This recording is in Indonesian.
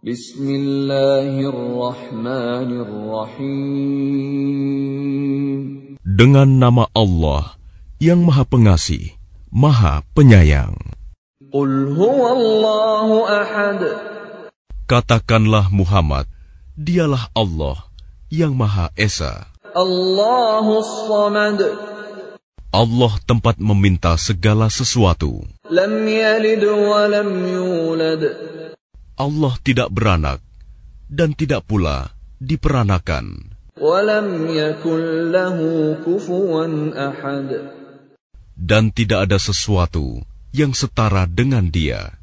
Bismillahirrahmanirrahim. Dengan nama Allah yang Maha Pengasih, Maha Penyayang. Qul huwallahu ahad. Katakanlah Muhammad, dialah Allah yang Maha Esa. Allahus samad. Allah tempat meminta segala sesuatu. Lam yalid wa lam yulad. Allah tidak beranak dan tidak pula diperanakan. Dan tidak ada sesuatu yang setara dengan Dia.